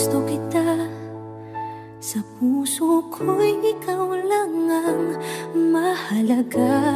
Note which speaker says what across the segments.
Speaker 1: Gusto kita. Sa puso ko'y ikaw lang ang mahalaga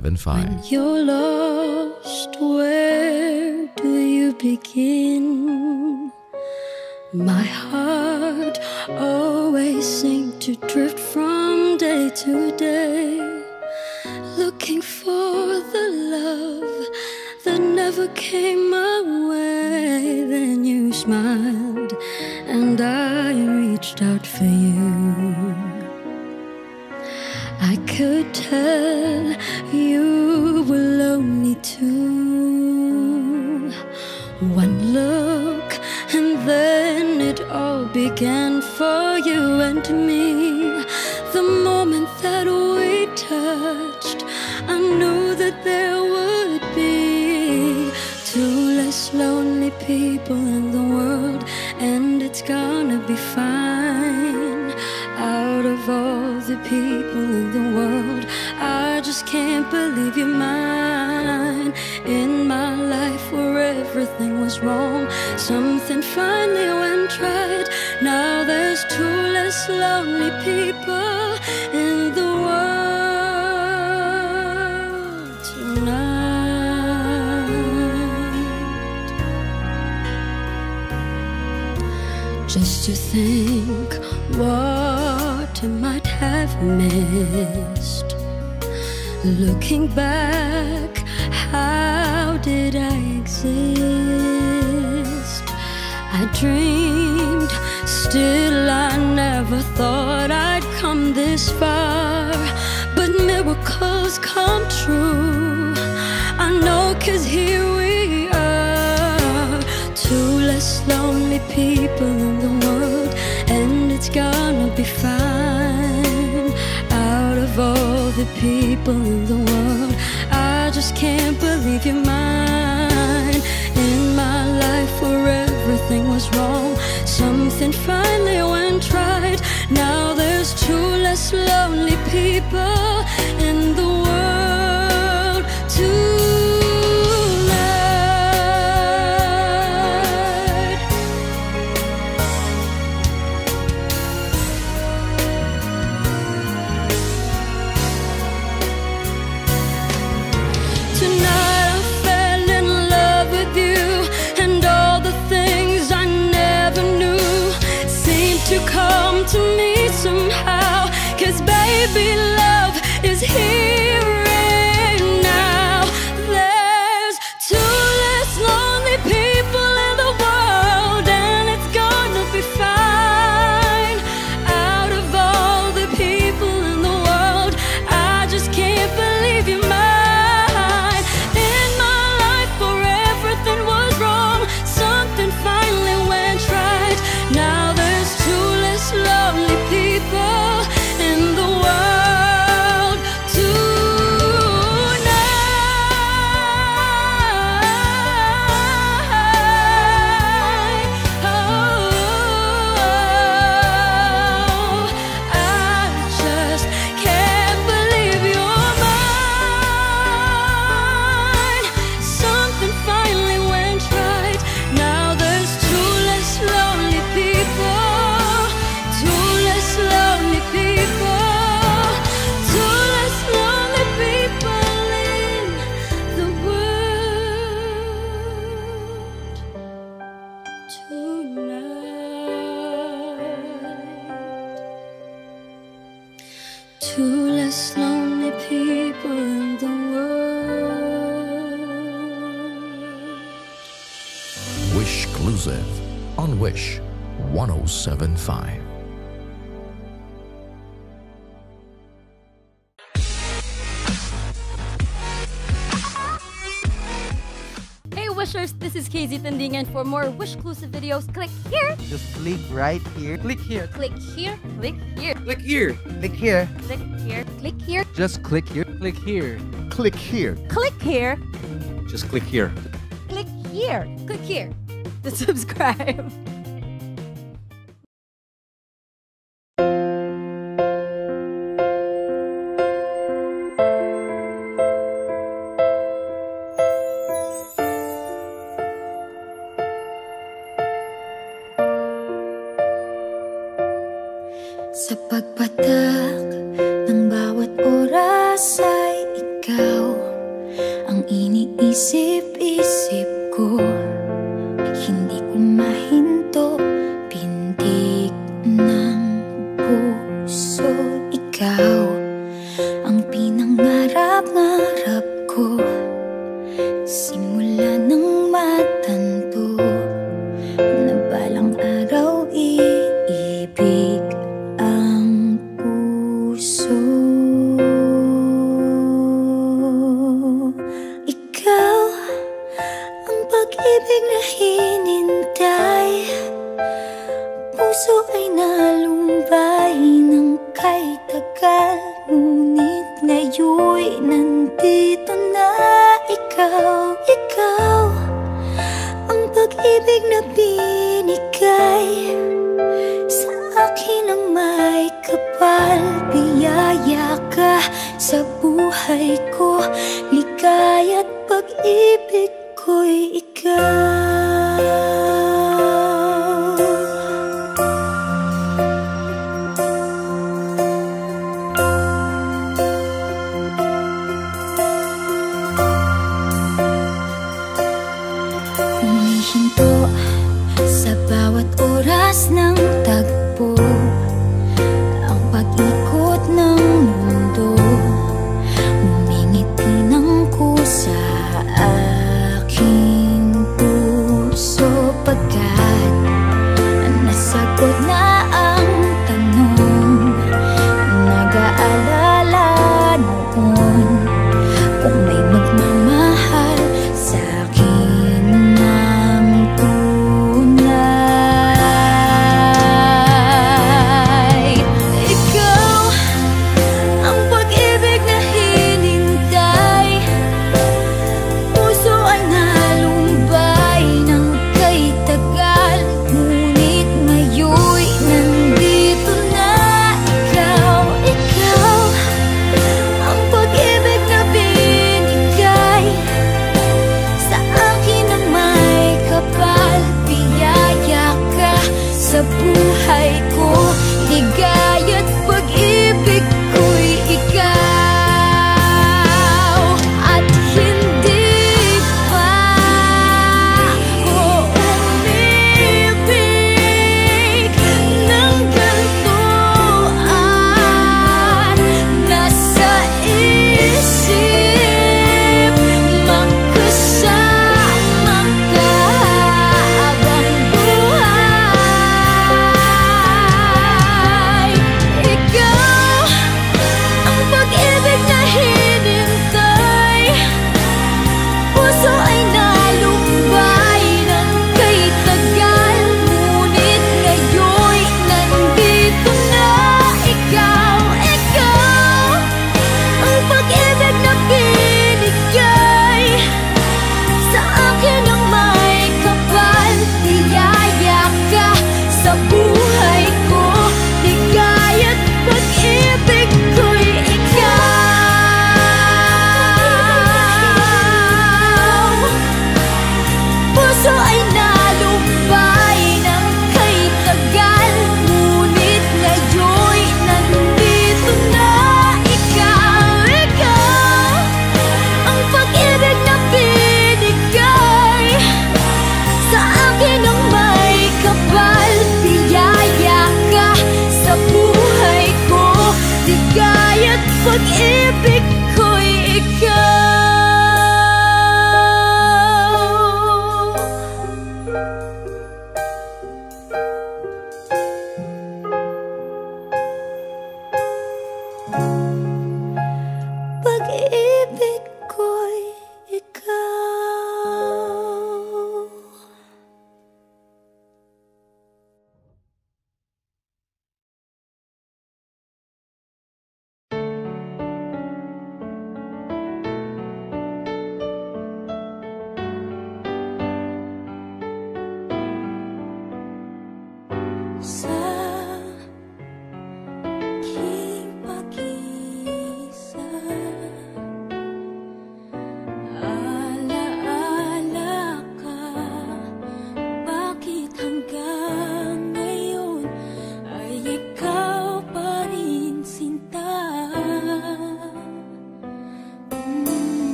Speaker 2: 1075.
Speaker 3: When you're lost, where do you begin? My heart always seemed to drift from day to day, looking for the love that never came my way. Then you smiled, and I reached out for you. I could tell too. One look, and then it all began for you and me. The moment that we touched, I knew that there would be two less lonely people in the world, and it's gonna be fine. Out of all the people in the world, I just can't believe you're mine. Everything was wrong, something finally went right. Now there's two less lonely people in the world tonight. Just to think what I might have missed. Looking back, how did I exist? I dreamed, still I never thought I'd come this far. But miracles come true. I know, cause here we are. Two less lonely people in the world, and it's gonna be fine. Out of all the people in the world, I just can't believe you're mine. Life where everything was wrong, something finally went right. Now there's two less lonely people
Speaker 4: for more Wish exclusive videos, click here,
Speaker 5: Just click right here. Click here.
Speaker 4: click here, click here,
Speaker 5: Click here. Click here.
Speaker 4: click here, click here,
Speaker 5: Just click here. Click here.
Speaker 6: Click here.
Speaker 4: click here,
Speaker 5: Just click here.
Speaker 4: click here, click here to subscribe.
Speaker 6: tayo'y nandito na ikaw, ikaw. Ang pag-ibig na binigay Sa akin ang may kapal. Biyaya ka sa buhay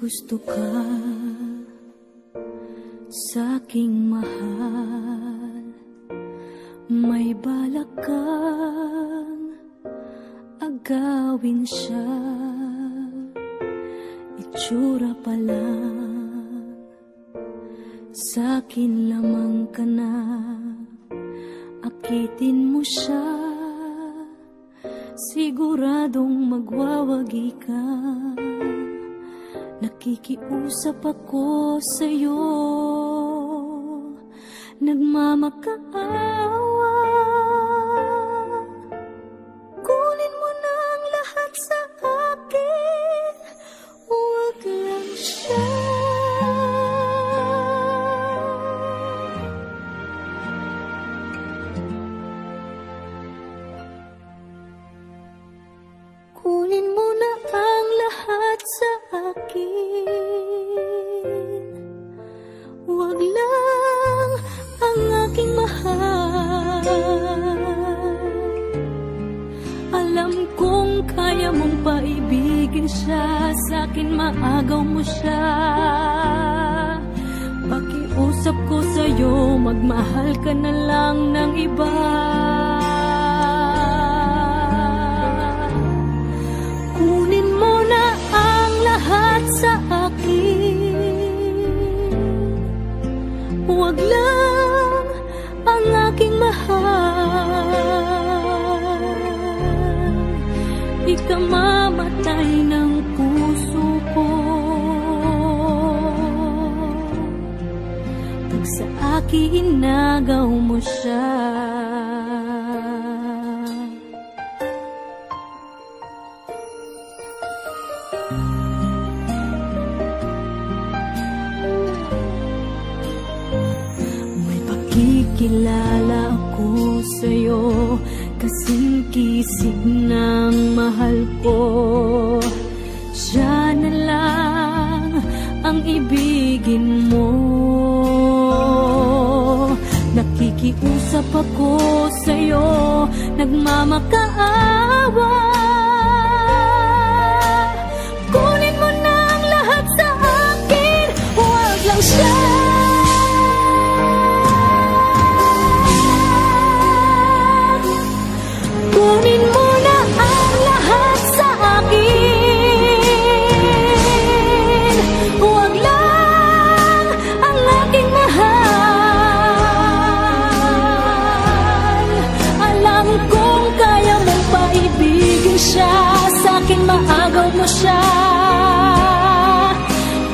Speaker 1: gusto ka sa aking pa ko sa'yo.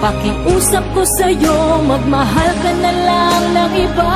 Speaker 1: Pakiusap ko sa'yo, magmahal ka na lang ng iba.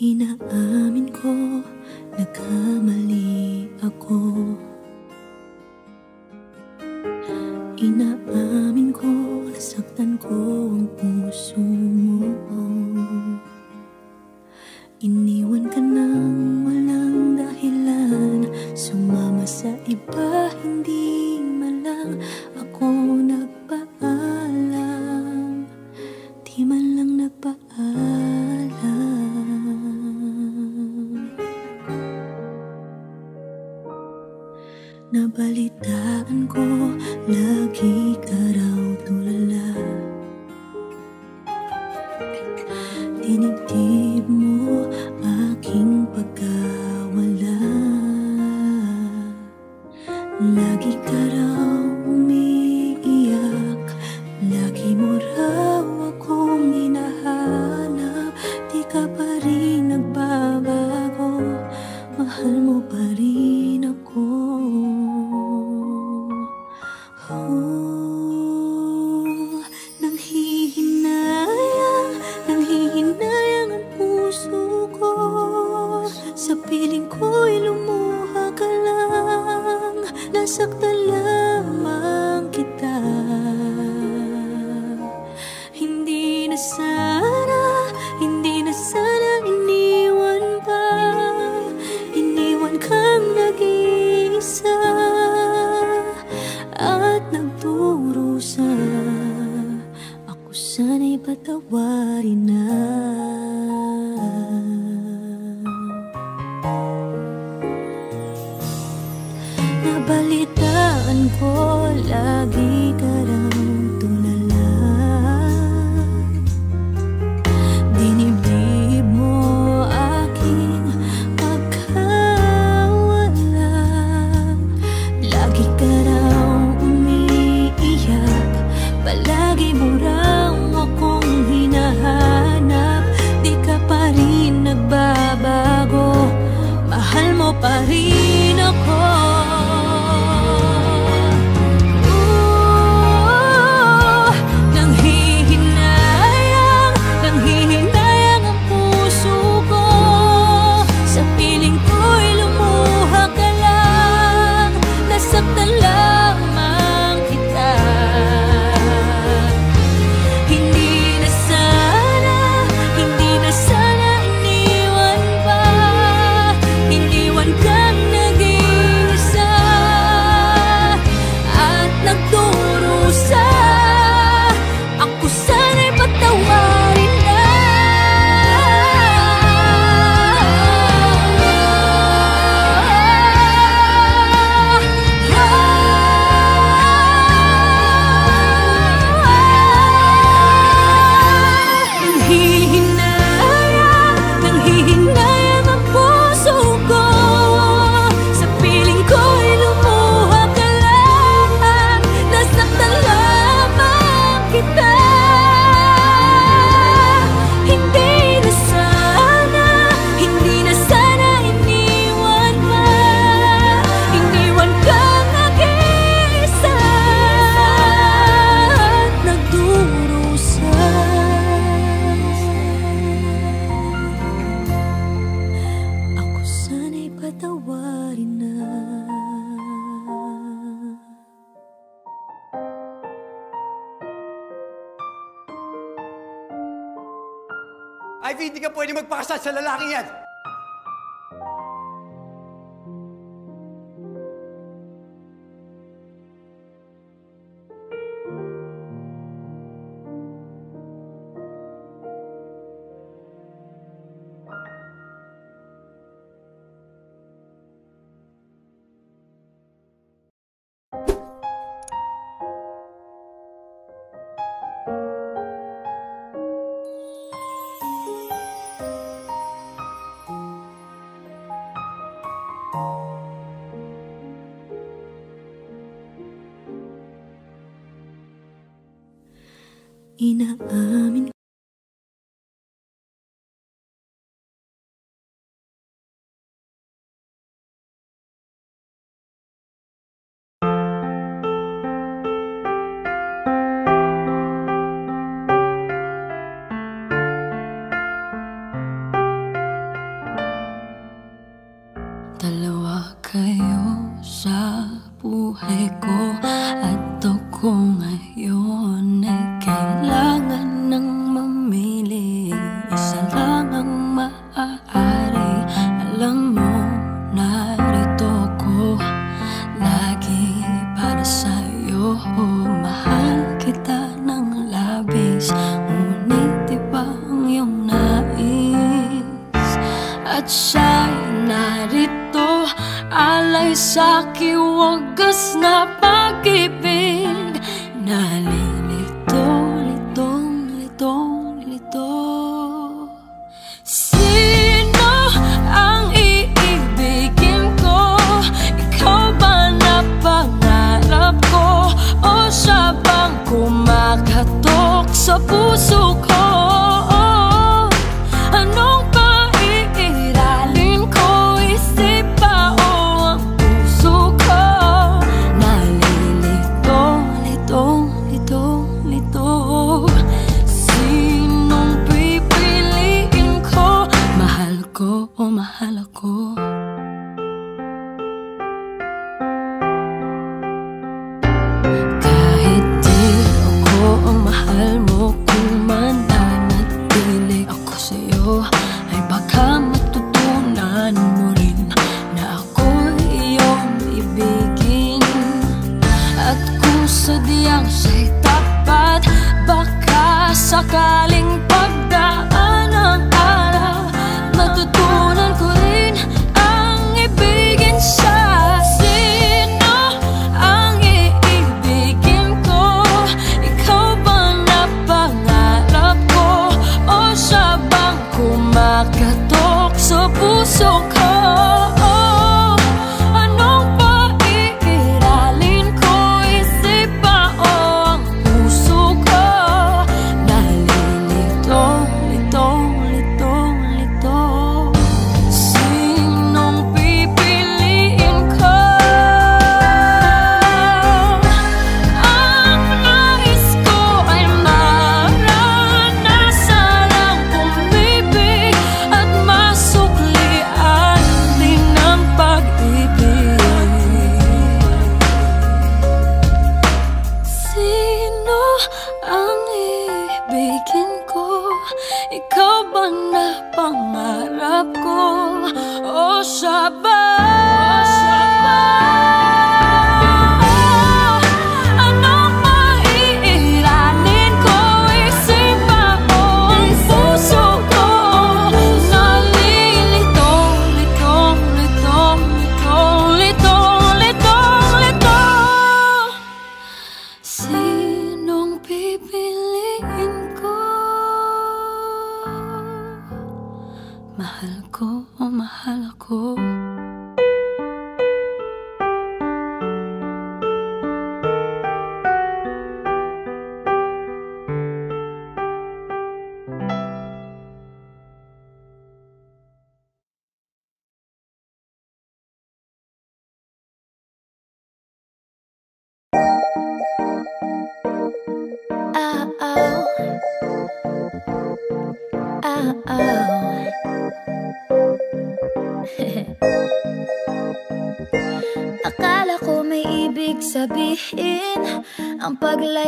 Speaker 1: Inaamin ko, nagkamali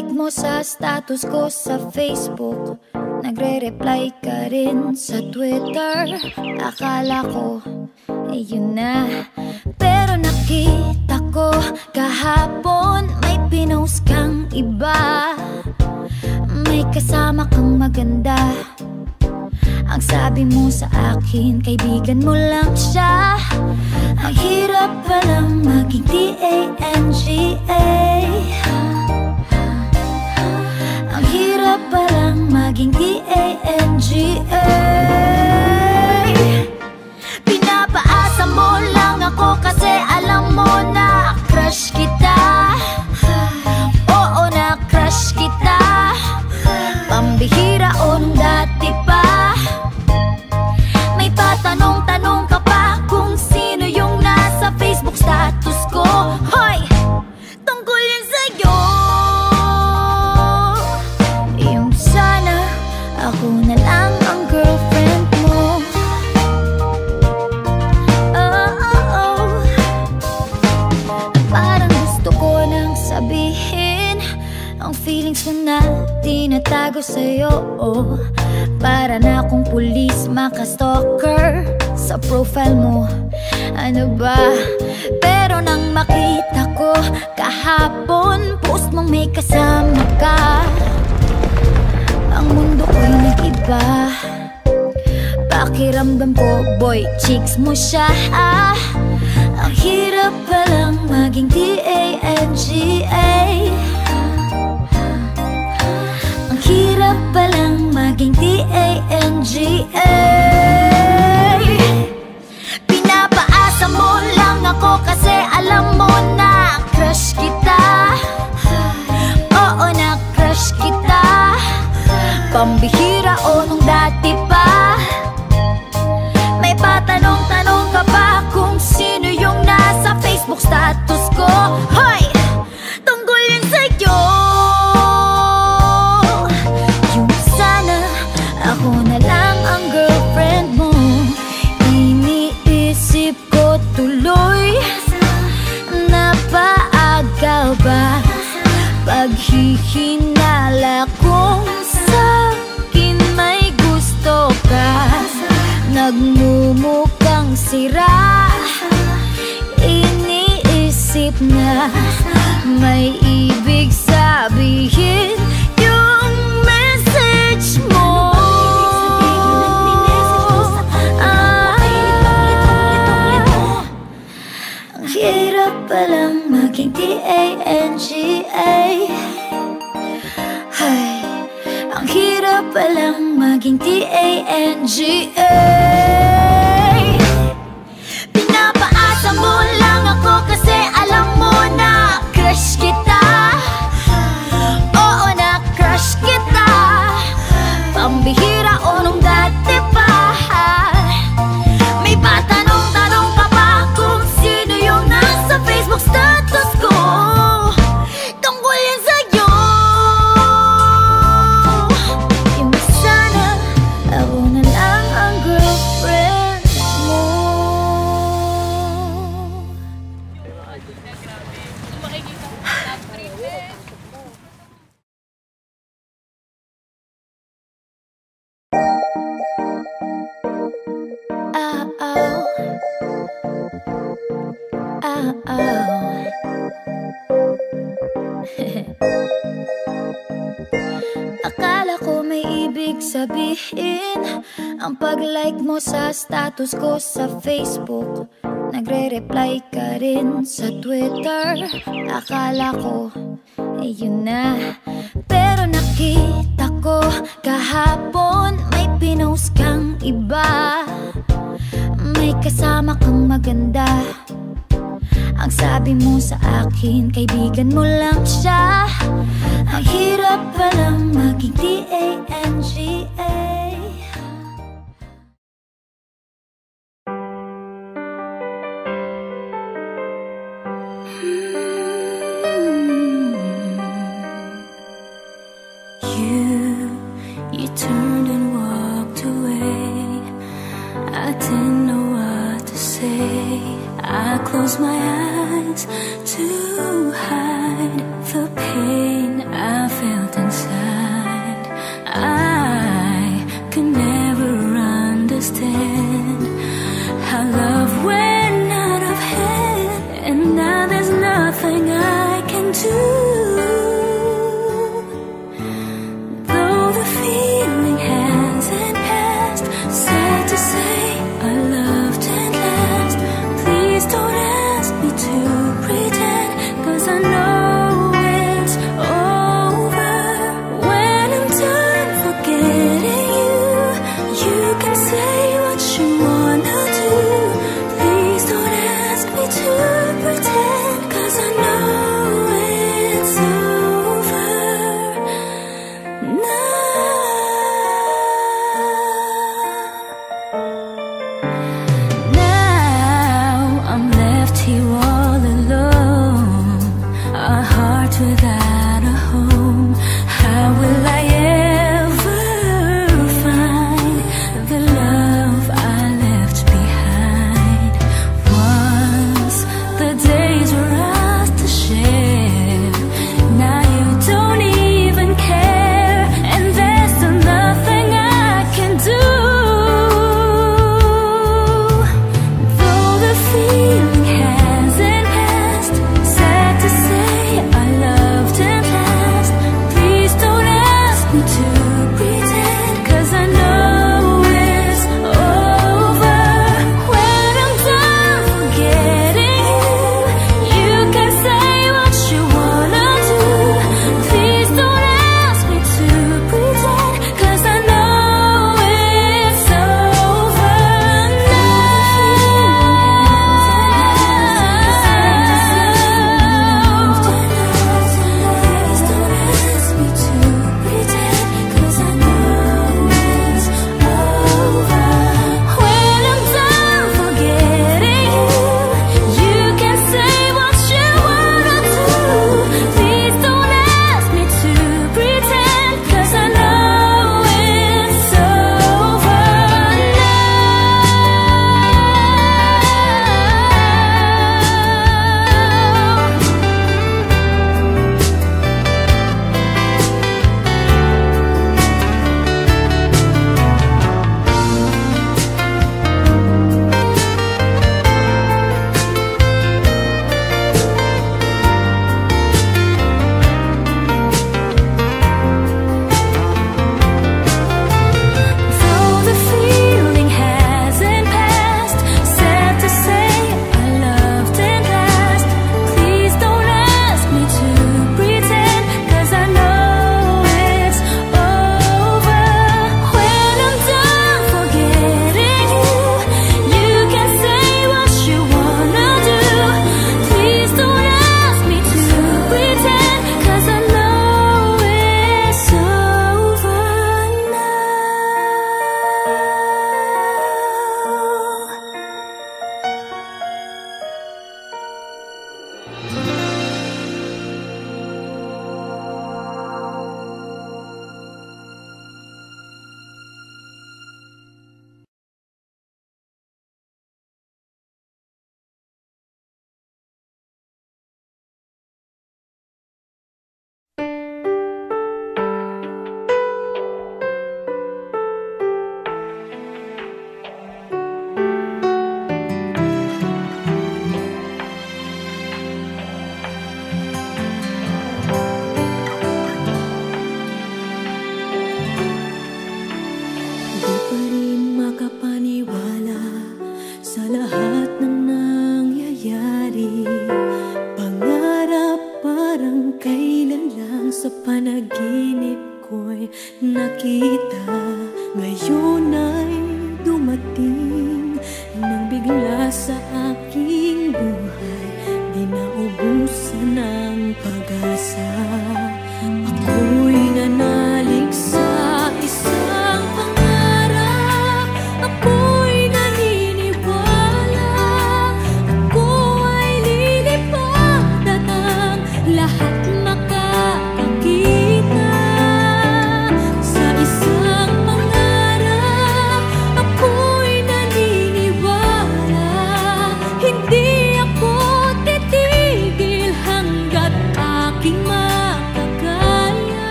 Speaker 1: like mo sa
Speaker 6: status ko sa Facebook. Nagre-reply ka rin sa Twitter. Akala ko, ayun na. Pero nakita ko kahapon May pinost kang iba. May kasama kang maganda. Ang sabi mo sa akin, kaibigan mo lang siya. Ang hirap palang maging D-A-N-G-A Mahirap palang maging D-A-N-G-A Pinapaasa mo lang ako kasi alam mo na Crush kita. ko sa'yo oh. Para na akong pulis, maka-stalker Sa profile mo, ano ba? Pero nang makita ko kahapon Post mong may kasama ka Ang mundo ko'y nag-iba Pakiramdam ko, boy, chicks mo siya ah. Ang hirap palang maging D-A-N-G-A palang maging D-A-N-G-A Pinapaasa mo lang ako kasi alam mo na crush kita. Oo na crush kita. Pambihira o nung dati pa. May patanong-tanong ka ba kung sino yung nasa Facebook status ko. Hoy! Sira. Iniisip na may ibig sabihin Yung message mo. Ah. Ang hirap palang maging D-A-N-G-A Ay, ang hirap palang maging D-A-N-G-A ako kasi alam mo na crush kita sa status ko sa Facebook. Nagre-reply ka rin sa Twitter. Akala ko, eh yun na. Pero nakita ko kahapon May pinost kang iba. May kasama kang maganda. Ang sabi mo sa akin, kaibigan mo lang siya. Ang hirap palang maging D-A-N-G-A I closed my eyes to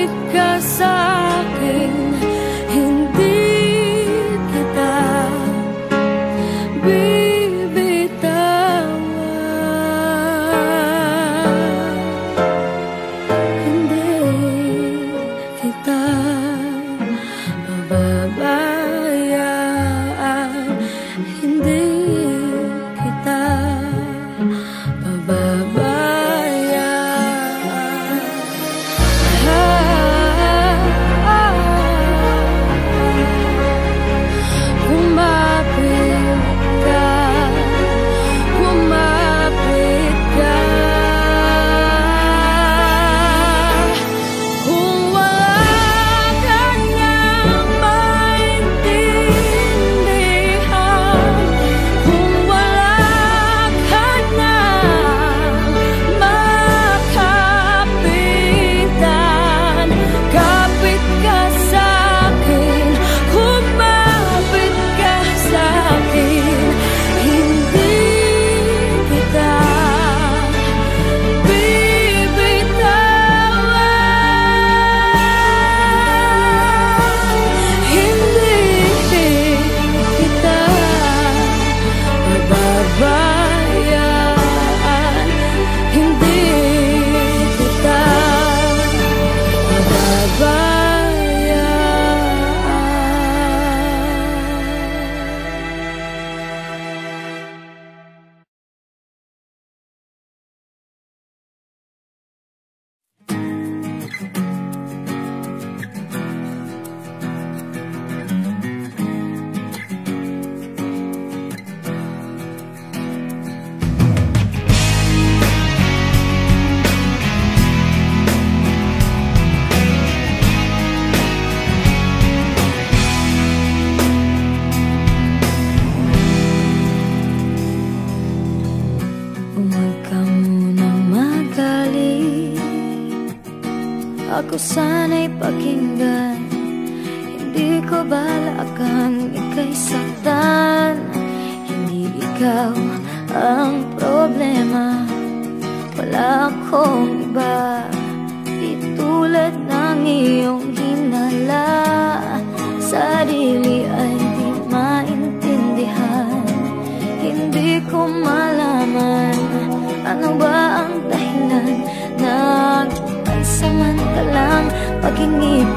Speaker 3: Kapit ka sa'kin Hindi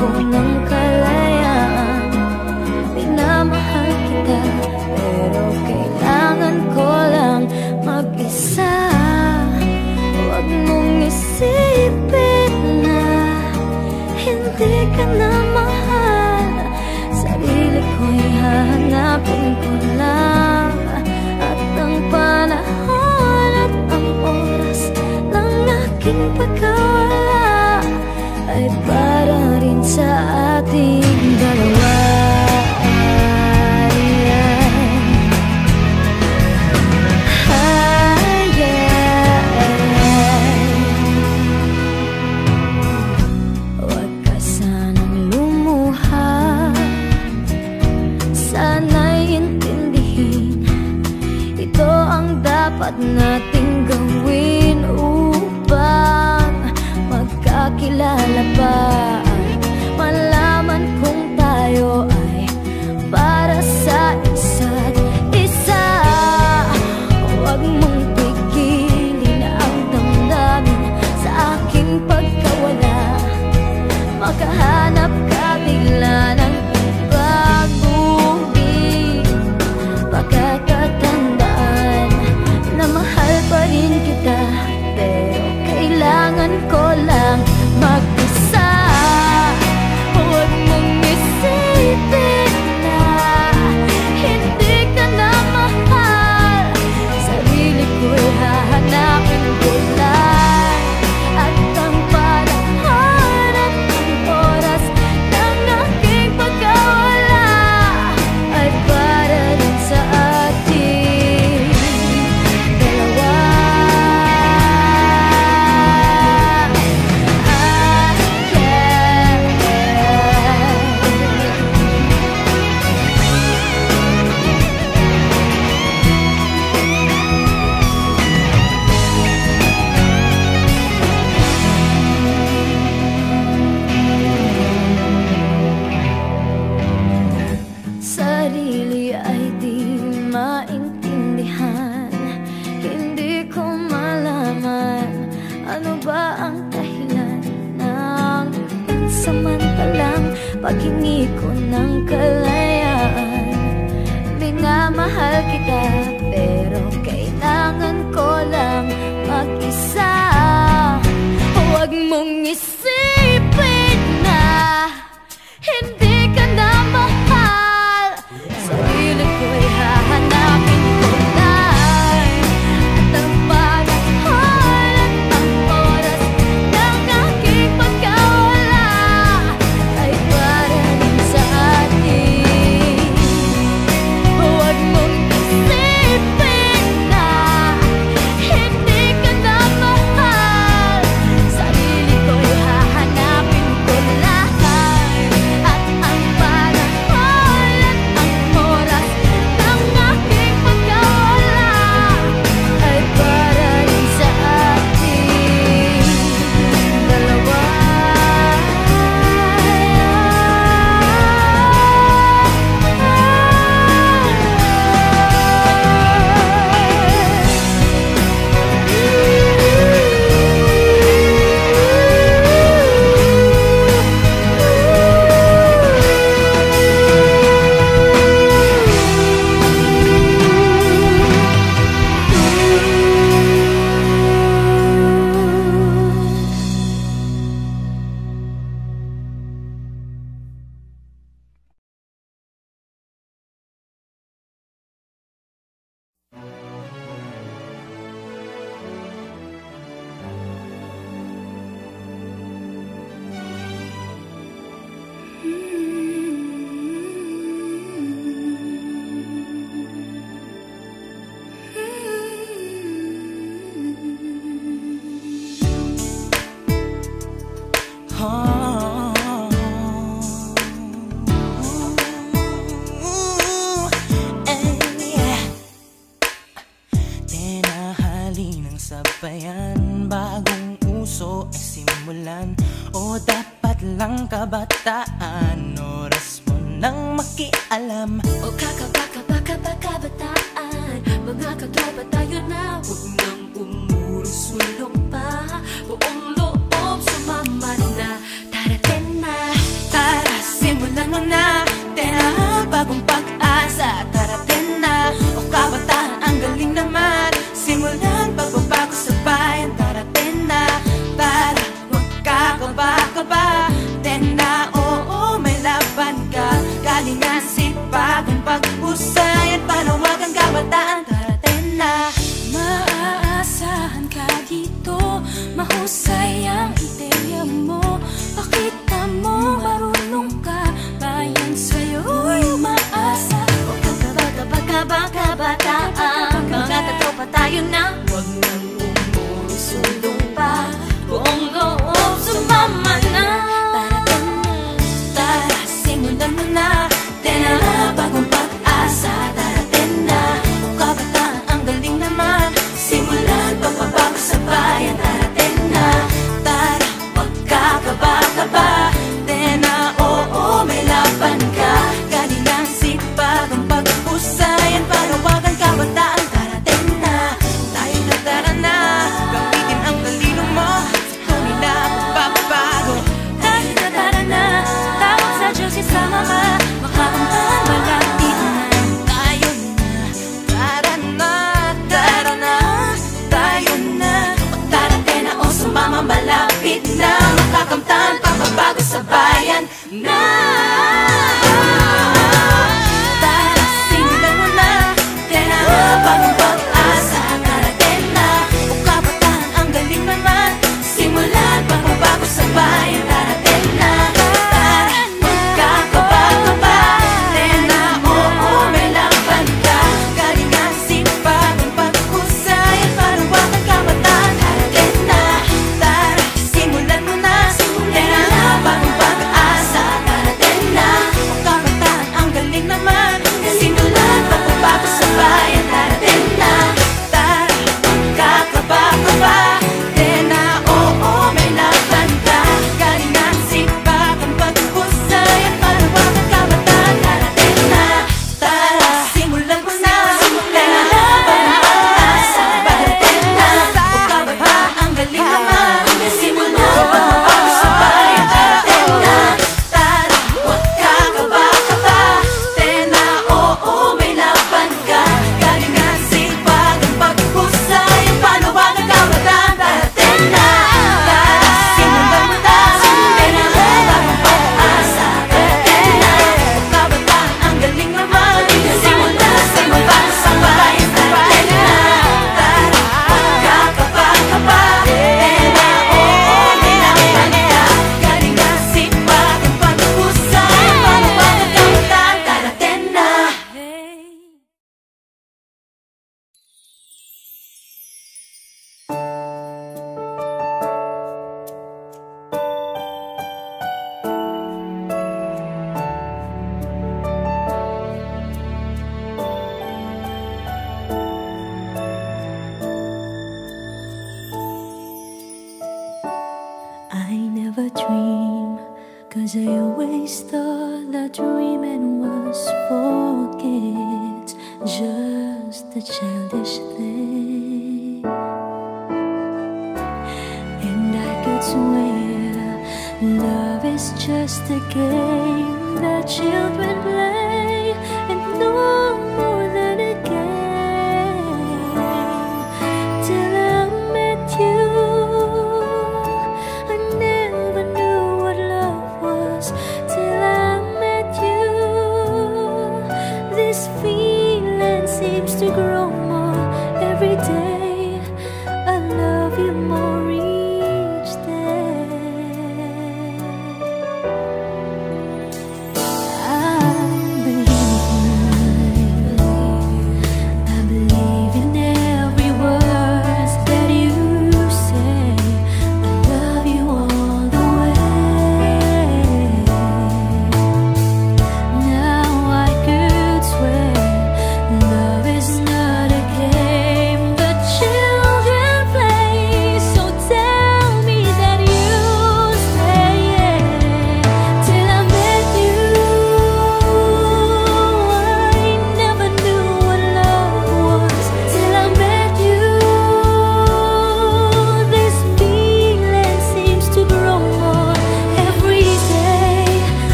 Speaker 3: ko
Speaker 6: Minamahal kita Pero kailangan ko lang mag-isa. Mong isipin na Hindi ka na mahal. Ko lang. At ang panahon at ang Ng aking pagkawala Ay parang para rin sa atin.
Speaker 7: Kakabaka-baka-bataan Mga katropa tayo na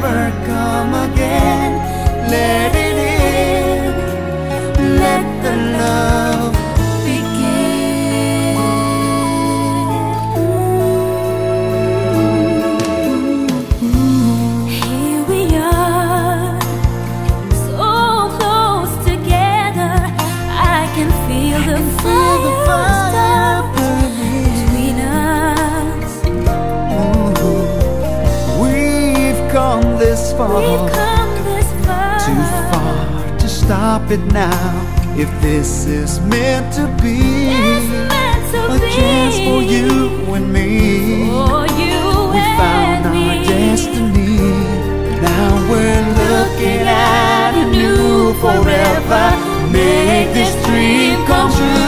Speaker 7: never
Speaker 8: come again. Let keep it now if this is meant to be.
Speaker 6: Meant to
Speaker 8: a
Speaker 6: be.
Speaker 8: chance for you and me.
Speaker 6: You
Speaker 8: we
Speaker 6: and
Speaker 8: found
Speaker 6: me.
Speaker 8: our destiny. Now we're looking at a new forever. Make this dream come true.